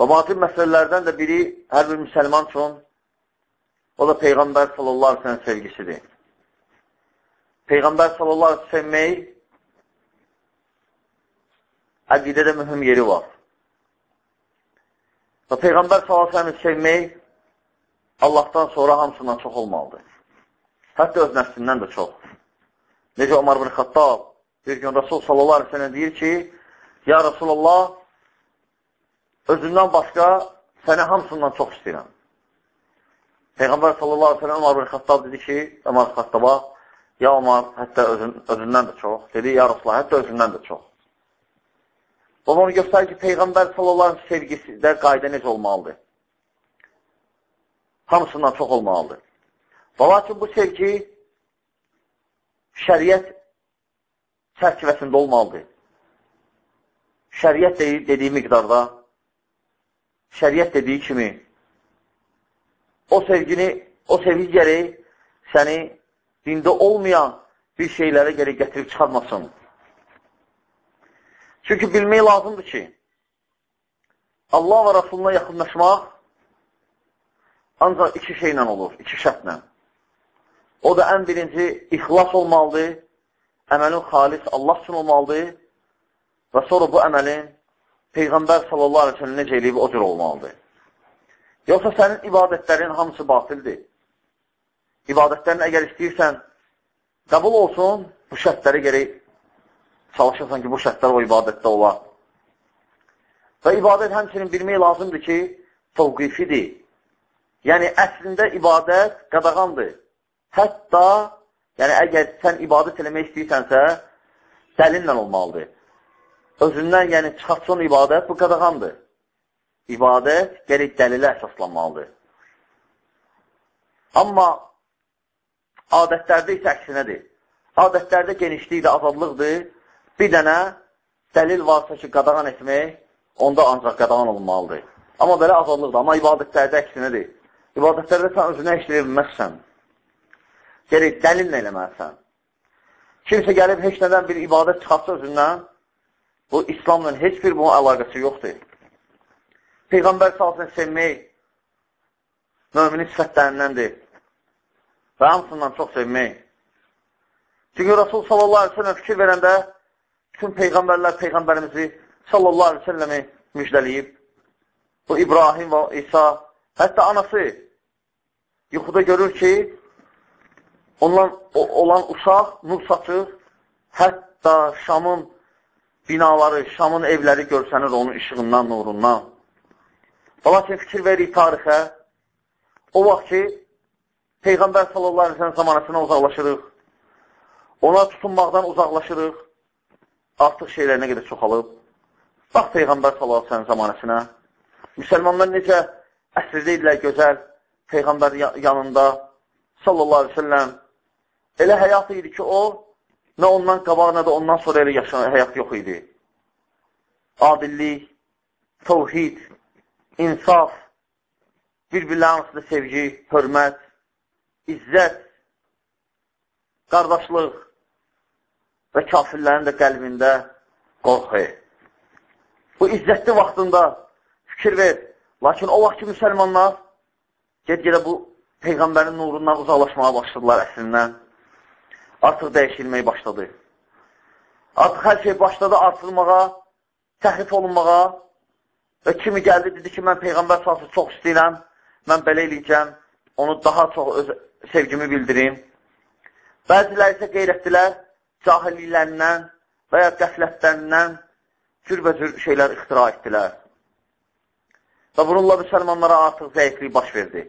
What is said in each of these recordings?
Və vacib məsələlərdən də biri hər bir müsəlman üçün o da Peyğəmbər sallallahu aleyhi ve sevgisidir. Peyğəmbər sallallahu aleyhi ve sevmək əqidədə mühüm yeri var. Və Peyğəmbər sallallahu aleyhi ve sevmək Allahdan sonra hamısından çox olmalıdır. Hətta öz nəfsindən də çox. Necə Ömər bin Xattab bir gün Rasul sallallahu aleyhi ve sellem deyir ki, Ya Rasulullah, özündən başqa səni hamısından çox istəyirəm. Peyğəmbər sallallahu aleyhi ve sellem Ömər bin Xattab dedi ki, Ömər Xattaba, ya Ömər, hətta özün, özündən də çox. Dedi, ya Rasulullah, hətta özündən də çox. Bu onu göstərir ki, Peyğəmbər sallallahu aleyhi ve sellem sevgisidə qayda necə olmalıdır? Hamısından çox olmalıdır. Və lakin bu sevgi şəriət çərçivəsində olmalıdır. Şəriət dediyi miqdarda şəriət dediyi kimi o sevgini, o sevgi gərək səni dində olmayan bir şeylərə gərək gətirib çıxarmasın. Çünki bilmək lazımdır ki, Allah və Rasuluna yaxınlaşmaq ancaq iki şeylə olur, iki şərtlə. O da ən birinci ixlas olmalıdır, əməlin xalis Allah üçün olmalıdır və sonra bu əməlin Peyğəmbər sallallahu aleyhi ve sellem necə eləyib o cür olmalıdır. Yoxsa sənin ibadətlərin hamısı batildir. İbadətlərin əgər istəyirsən, qəbul olsun, bu şərtləri gerək çalışırsan ki, bu şərtlər o ibadətdə olar. Və ibadət həmçinin bilmək lazımdır ki, təvqifidir. Yəni, əslində ibadət qadağandır. Hətta, yəni əgər sən ibadət eləmək istəyirsənsə, dəlinlə olmalıdır özündən, yəni çıxartsın ibadət, bu qadağandır. İbadət gərək dəlilə əsaslanmalıdır. Amma adətlərdə isə əksinədir. Adətlərdə genişlikdir, azadlıqdır. Bir dənə dəlil varsa ki, qadağan etmək, onda ancaq qadağan olmalıdır. Amma belə azadlıqdır. Amma ibadətlərdə əksinədir. İbadətlərdə sən özünə işləyə bilməzsən. Gerək dəlillə eləməlisən. Kimsə gəlib heç nədən bir ibadət çıxartsa özündən, Bu, İslamla heç bir bunun əlaqəsi yoxdur. Peyğəmbər salsın sevmək müminin sifətlərindəndir. Və hamısından çox sevmək. Çünki Rasul sallallahu aleyhi ve sellem fikir verəndə bütün Peyğəmbərlər Peyğəmbərimizi sallallahu aleyhi ve selləmi müjdəliyib. Bu, İbrahim və İsa, hətta anası yuxuda görür ki, ondan olan uşaq nur saçır, hətta Şamın binaları, Şamın evləri görsənir onun işığından, nurundan. Lakin fikir veririk tarixə, o vaxt ki, Peyğəmbər sallallahu aleyhi ve zamanəsindən uzaqlaşırıq, ona tutunmaqdan uzaqlaşırıq, artıq şeylər nə qədər çoxalıb. Bax Peyğəmbər sallallahu aleyhi ve zamanəsinə, müsəlmanlar necə əsrdə idilər gözəl, Peyğəmbər yanında sallallahu aleyhi ve sellem elə həyat idi ki, o Nə ondan qabaq, nə də ondan sonra elə yaşanan həyat yox idi. Adillik, təvhid, insaf, bir-birlərin arasında sevgi, hörmət, izzət, qardaşlıq və kafirlərin də qəlbində qorxu. Bu izzətli vaxtında fikir ver. Lakin o vaxt ki, müsəlmanlar ged-gedə bu Peyğəmbərin nurundan uzaqlaşmağa başladılar əslindən. Artıq dəyişilməyə başladı. Artıq hər şey başladı artırmağa, təhrif olunmağa və kimi gəldi, dedi ki, mən Peyğəmbər salsı çox istəyirəm, mən belə eləyəcəm, onu daha çox öz sevgimi bildirim. Bəziləri isə qeyrətdilər, cahilliklərindən və ya qəflətlərindən cürbəcür şeylər ixtira etdilər. Və bununla müsəlmanlara artıq zəiflik baş verdi.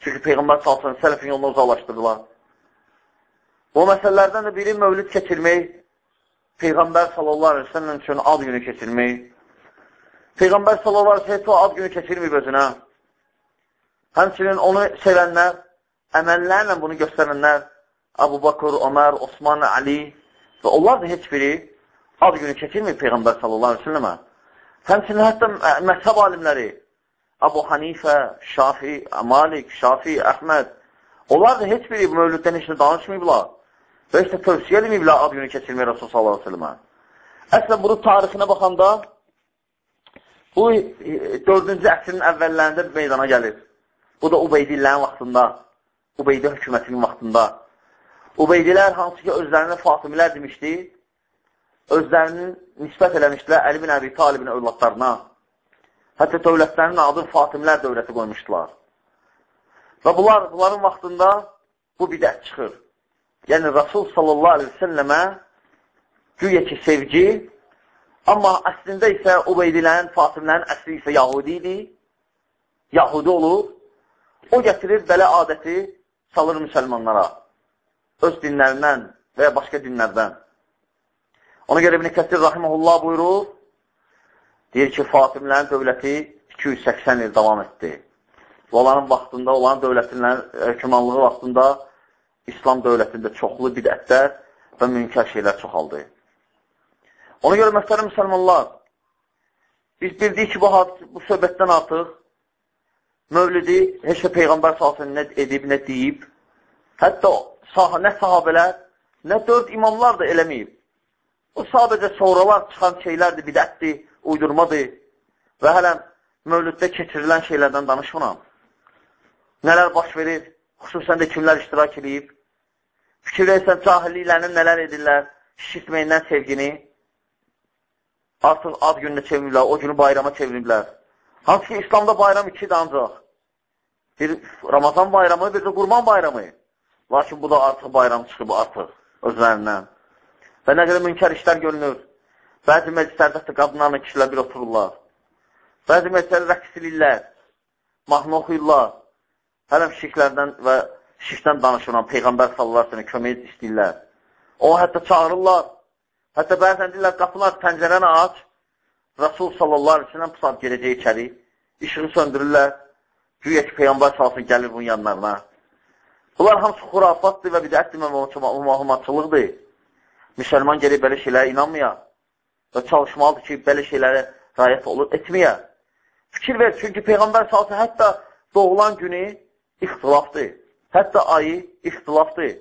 Çünki Peyğəmbər salsın, sələfin yoluna uzaqlaşdırdılar. Bu məsələlərdən də biri mövlid keçirmək, Peyğəmbər sallallahu aleyhi ve sellem üçün ad günü keçirmək. Peyğəmbər sallallahu aleyhi ve sellem ad günü keçirməyib özünə. Həmçinin onu sevənlər, əməllərlə bunu göstərənlər, Abu Bakır, Ömər, Osman, Ali və onlar da heç biri ad günü keçirməyib Peyğəmbər sallallahu aleyhi ve sellemə. Həmçinin hətta məzhəb alimləri, Abu Hanifə, Şafi, Malik, Şafi, Əhməd, onlar da heç biri bu mövlüddən heç də danışmayıblar. Və heç də tövsiyə edməyiblər ad günü keçirmək Rasul sallallahu aleyhi ve sellemə. Əslən, bunun tarixinə baxanda, bu 4-cü əsrin əvvəllərində meydana gəlir. Bu da Ubeydillərin vaxtında, Ubeydi hökumətinin vaxtında. Ubeydilər hansı ki, özlərinə Fatimilər demişdi, özlərinin nisbət eləmişdilər Əli bin Əbi Talibin övladlarına. Hətta dövlətlərinin adını Fatimlər dövləti qoymuşdular. Və bunlar, bunların vaxtında bu bidət çıxır. Yəni, Rasul sallallahu aleyhi ve səlləmə güya ki, sevgi, amma əslində isə Ubeydilərin, Fatimlərin əsli isə Yahudi idi. Yahudi olur. O gətirir belə adəti salır müsəlmanlara. Öz dinlərindən və ya başqa dinlərdən. Ona görə İbn-i Kəsir Rahiməhullah buyurur, deyir ki, Fatimlərin dövləti 280 il davam etdi. Və onların vaxtında, onların dövlətinin hökumanlığı vaxtında İslam dövlətində çoxlu bidətlər və münkər şeylər çoxaldı. Ona görə, məsələn, müsəlmanlar, biz bildik ki, bu, bu söhbətdən artıq mövlidi heç də Peyğəmbər salsın nə edib, nə deyib, hətta sah nə sahabələr, nə dörd imamlar da eləməyib. O sadəcə sonralar çıxan şeylərdir, bidətdir, uydurmadır və hələm mövlüddə keçirilən şeylərdən danışmıram. Nələr baş verir, xüsusən də kimlər iştirak edib. Fikir versən, cahilliklərinin nələr edirlər, şişitməyindən sevgini, artıq ad gününə çeviriblər, o günü bayrama çeviriblər. Hansı ki, İslamda bayram ikidir ancaq. Bir Ramazan bayramı, bir də Qurban bayramı. Lakin bu da artıq bayram çıxıb artıq özlərindən. Və nə qədər münkər işlər görünür. Bəzi məclislərdə hətta qadınlarla kişilər bir otururlar. Bəzi məclislərdə rəqs edirlər, mahnı oxuyurlar. Hələm şirklərdən və şirkdən danışılan Peyğəmbər sallallahu aleyhi kömək istəyirlər. O hətta çağırırlar. Hətta bəzən deyirlər, qapılar, pəncərəni aç. Rasul sallallahu aleyhi ve sellem pusat geləcək içəri. İşığı söndürürlər. Güya ki, Peyğəmbər salsın gəlir bunun yanlarına. Bunlar hamısı xurafatdır və bidətdir və məhumatçılıqdır. Müsəlman gəlib belə şeylərə inanmaya və çalışmalıdır ki, belə şeylərə rayət olur, etməyə. Fikir ver, çünki Peyğəmbər salsa hətta doğulan günü ixtilafdır. Hətta ayı ixtilafdır.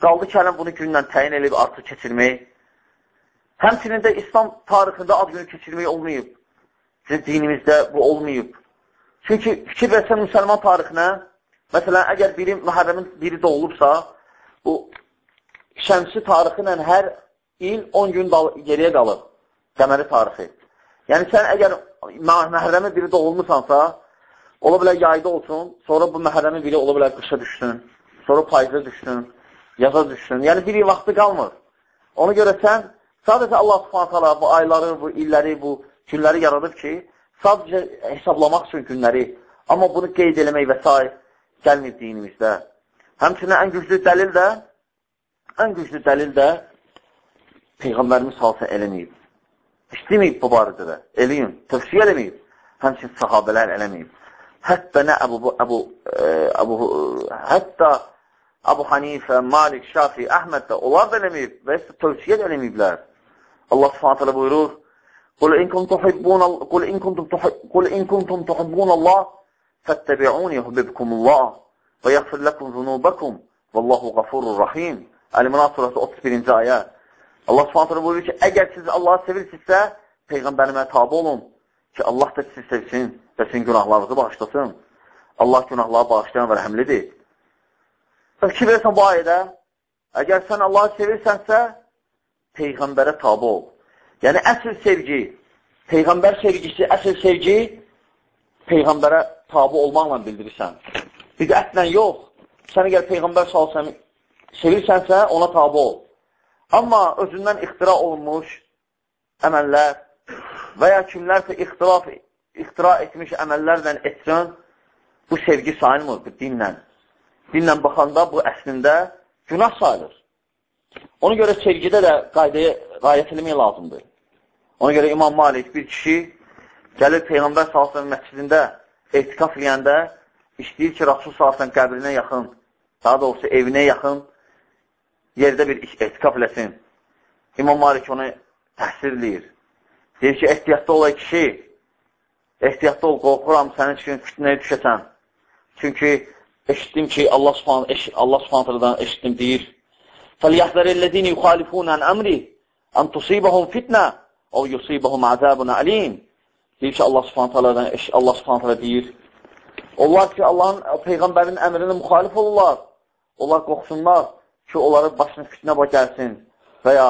Qaldı ki, hələn bunu gündən təyin edib artıq keçirmək. Həmçinin də İslam tarixində ad günü keçirmək olmayıb. Bizim dinimizdə bu olmayıb. Çünki fikir versən müsəlman tarixinə, məsələn, əgər biri, məhərrəmin biri doğulubsa, bu şəmsi tarixi ilə hər il 10 gün geriyə qalır, qəməri tarixi. Yəni, sən əgər məhrəmi biri doğulmusansa, ola bilər yayda olsun, sonra bu məhrəmi biri ola bilər qışa düşsün, sonra payıza düşsün, yaza düşsün. Yəni, bir vaxtı qalmır. Ona görə sən sadəcə Allah subhanətələ bu ayları, bu illəri, bu günləri yaradıb ki, sadəcə hesablamaq üçün günləri, amma bunu qeyd eləmək və s. gəlmir dinimizdə. Həmçinin ən güclü dəlil də Ən güclü dəlil də Peyğəmbərimiz halsa eləməyib. İstəməyib bu barədə də. Eləyin, tövsiyə eləməyib. Həmçin sahabələr eləməyib. Hətta nə Əbu, Əbu, Əbu, hətta Əbu Hanifə, Malik, Şafi, Əhməd də onlar da eləməyib və tövsiyə də eləməyiblər. Allah subhanət hələ buyurur, Qul in kuntum tuhibbun Allah, fəttəbi'uni hubibkumullah və yəxfir ləkum zunubəkum və Allahu qafurur rahim. Əl-Mənat surası 31-ci ayə. Allah subhanət hələ buyurur ki, əgər siz Allahı sevirsinizsə, Peyğəmbərimə tabi olun ki, Allah da sizi sevsin və sizin günahlarınızı bağışlasın. Allah günahları bağışlayan və rəhəmlidir. Fikir versən bu ayədə, əgər sən Allahı sevirsənsə, Peyğəmbərə tabi ol. Yəni, əsl sevgi, Peyğəmbər sevgisi, əsl sevgi Peyğəmbərə tabi olmaqla bildirirsən. Bidətlə yox. Sən əgər Peyğəmbər salsın, sevirsənsə, ona tabi ol. Amma özündən ixtira olunmuş əməllər və ya kimlərsə ixtilaf, ixtira etmiş əməllərlə etsən, bu sevgi sayılmır bu dinlə. Dinlə baxanda bu əslində günah sayılır. Ona görə sevgidə də qaydaya qayət eləmək lazımdır. Ona görə İmam Malik bir kişi gəlir Peyğəmbər salsın məscidində etikaf eləyəndə istəyir ki, Rasul salsın qəbrinə yaxın, daha doğrusu evinə yaxın yerdə bir etikaf eləsin. İmam Malik onu təhsir eləyir. Deyir ki, ehtiyatda olay kişi, ehtiyatda ol, qorxuram sənin üçün fitnəyə düşəsən. Çünki eşitdim ki, Allah subhanətədən Allah subhanətədən eşitdim deyir, فَلْيَحْذَرِ الَّذِينَ يُخَالِفُونَ عَنْ أَمْرِ أَنْ تُصِيبَهُمْ فِتْنَةً أَوْ يُصِيبَهُمْ عَذَابٌ عَلِيمٌ Deyir ki, Allah subhanətələdən, Allah subhanətələ deyir, onlar ki, Allahın Peyğəmbərin əmrinə müxalif olurlar, onlar qorxsunlar ki, onların başına fitnə baş gəlsin və ya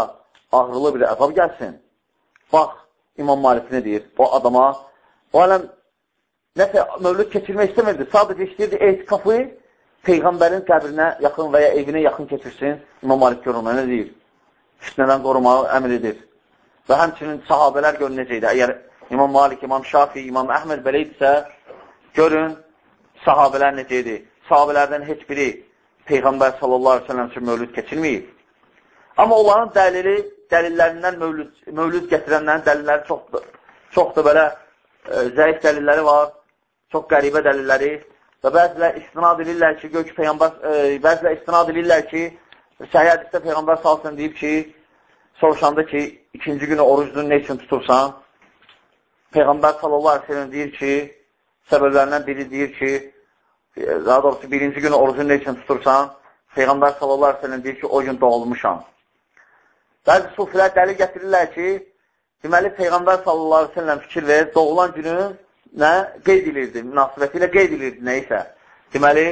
ağrılı bir əzab gəlsin. Bax, İmam Malik nə deyir? O adama, o aləm nəsə mövlüd keçirmək istəmirdi, sadəcə istəyirdi etikafı Peyğəmbərin qəbrinə yaxın və ya evinə yaxın keçirsin. İmam Malik görünmə nə deyir? Fitnədən qorumağı əmr edir. Və həmçinin sahabələr görün necə idi. Əgər İmam Malik, İmam Şafi, İmam Əhməd belə idisə, görün, sahabələr necə idi? Sahabələrdən heç biri Peyğəmbər sallallahu aleyhi ve sellem üçün mövlüd keçirməyib. Amma onların dəlili, dəlillərindən mövlüd, mövlüd gətirənlərin dəlilləri çoxdur. Çoxdur belə e, zəif dəlilləri var, çox qəribə dəlilləri və bəzilər istinad edirlər ki, gör ki, Peyğəmbər, e, bəzilər istinad edirlər ki, səhiyyə hədisdə Peyğəmbər salsın deyib ki, soruşanda ki, ikinci günü orucunu ne üçün tutursan? Peyğəmbər sallallahu aleyhi ve sellem deyir ki, səbəblərindən biri deyir ki, daha doğrusu birinci günü orucunu ne üçün tutursan? Peyğəmbər sallallahu aleyhi ve sellem deyir ki, o gün doğulmuşam. Bəzi sufilər dəlil gətirirlər ki, deməli Peyğəmbər sallallahu aleyhi ve sellem fikir verir, doğulan günü nə qeyd edirdi, münasibətilə qeyd edirdi neysə. Deməli,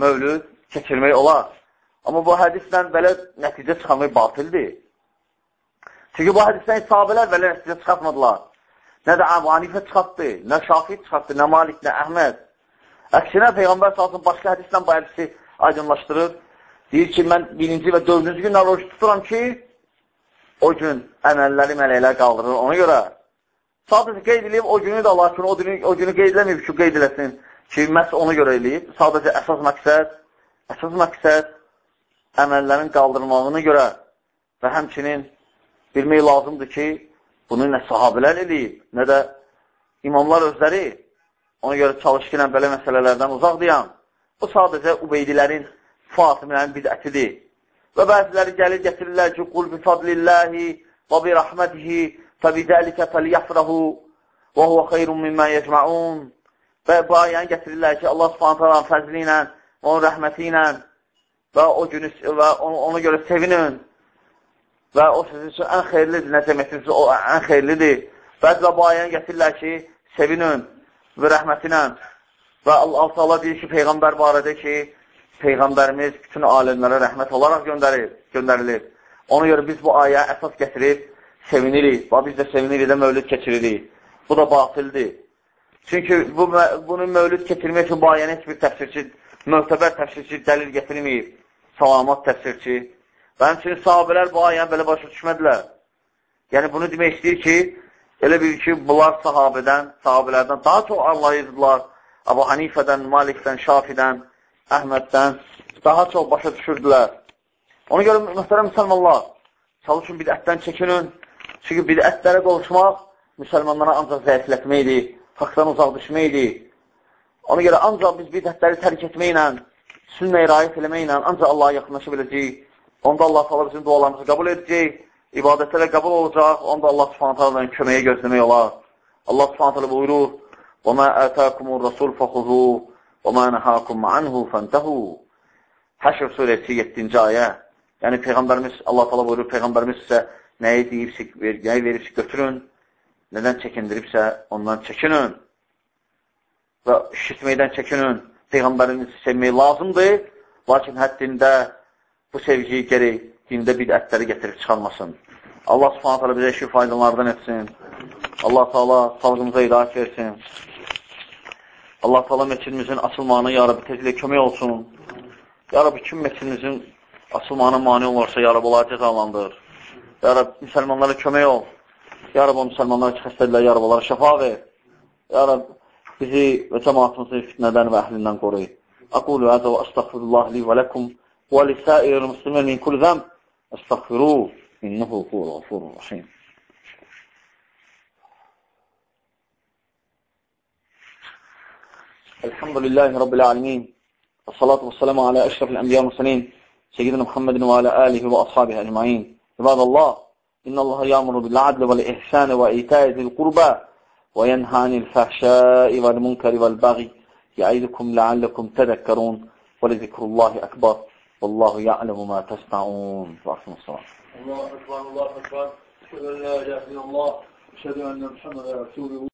mövlüd keçirmək olar. Amma bu hədislə belə nəticə çıxamək batildir. Çünki bu hədisdən sahabələr belə nəticə çıxartmadılar. Nə də Əbu Hanifə çıxartdı, nə Şafi çıxartdı, nə Malik, nə Əhməd. Əksinə Peyğəmbər salsın başqa hədislə bu hədisi aydınlaşdırır. Deyir ki, mən birinci və dördüncü gün oruç tuturam ki, o gün əməlləri mələklər qaldırır. Ona görə sadəcə qeyd edib o günü də lakin o günü, o günü qeyd eləməyib ki, qeyd eləsin ki, məhz ona görə eləyib. Sadəcə əsas məqsəd, əsas məqsəd əməllərin qaldırmağına görə və həmçinin bilmək lazımdır ki, Bunu nə sahabələr eləyib, nə də imamlar özləri. Ona görə çalışqınən belə məsələlərdən uzaqdıyam. Bu sadəcə Ubeydilərin, Fatimənin bidətidir. Və bəziləri gəlir gətirirlər ki, qul bi fadlillahi və bi rəhmətihi fəbidəlikə fəliyəfrəhu və huvə xeyrun mimmə yecməun. Və bu ayəni gətirirlər ki, Allah subhanətə fəzli ilə, onun rəhməti ilə və o günü və ona görə sevinin və o sizin üçün ən xeyirlidir, nə deməkdir, o ən xeyirlidir. Bəzi bu ayəni gətirirlər ki, sevinin və rəhmətinə və Allah Allah deyir ki, Peyğəmbər barədə ki, Peyğəmbərimiz bütün alimlərə rəhmət olaraq göndərir, göndərilir. Ona görə biz bu aya əsas gətirib sevinirik və biz də sevinirik də mövlüd keçiririk. Bu da batildir. Çünki bu, bunu mövlüd keçirmək üçün bu ayəni heç bir təfsirçi, möhtəbər təfsirçi dəlil gətirməyib. Salamat təfsirçi. Və həmçinin sahabələr bu ayəni belə başa düşmədilər. Yəni, bunu demək istəyir ki, elə bir ki, bunlar sahabədən, sahabələrdən daha çox anlayırdılar. Abu Hanifədən, Malikdən, Şafidən, Əhməddən daha çox başa düşürdülər. Ona görə, mühtərəm müsəlmanlar, çalışın bidətdən çəkinin. Çünki bidətlərə qoluşmaq müsəlmanlara ancaq zəiflətməkdir, haqdan uzaq düşməkdir. Ona görə ancaq biz bidətləri tərk etməklə, sünnə irayət eləməklə ancaq Allaha yaxınlaşa biləcəyik. Onda Allah təala bizim dualarımızı qəbul edəcək, ibadətlərə qəbul olacaq, onda Allah Subhanahu taalanın köməyə gözləmək olar. Allah Subhanahu taala buyurur: "Və ma ataakumur rasul ma nahakum anhu fantahu." Həşr surəsi 7-ci ayə. Yəni, Peyğəmbərimiz, Allah tala buyurur, Peyğəmbərimiz sizə nəyi deyibsə, nəyi veribsə götürün, nədən çəkindiribsə, ondan çəkinin və işitməkdən çəkinin. Peyğəmbərimizi sevmək lazımdır, lakin həddində bu sevgiyi gerək dində bidətləri gətirib çıxarmasın. Allah subhanət hələ bizə işi faydalardan etsin. Allah Teala xalqımıza hidayət versin. Allah Teala meçidimizin açılmağına ya Rabbi tezlə kömək olsun. Ya Rabbi kim meçidimizin açılmağına mani olursa ya Rabbi onları cəzalandır. Ya Rabbi müsəlmanlara kömək ol. Ya Rabbi o müsəlmanlara ki xəstədirlər, ya Rabbi onlara şəfa ver. Ya Rabbi bizi və cəmaatımızı fitnədən və əhlindən qoruy. Aqulu həzə və əstəğfirullah li və ləkum və lisəir müslimin min kul zəmb. Əstəğfiruh. İnnehu huvel الحمد لله رب العالمين والصلاة والسلام على أشرف الأنبياء والمرسلين سيدنا محمد وعلى آله وأصحابه أجمعين. عباد الله إن الله يأمر بالعدل والإحسان وإيتاء ذي القربى وينهى عن الفحشاء والمنكر والبغي يعيدكم لعلكم تذكرون ولذكر الله أكبر والله يعلم ما تصنعون. الله أكبر الله أكبر. أشهد أن لا إله إلا الله أشهد أن محمدا رسول الله.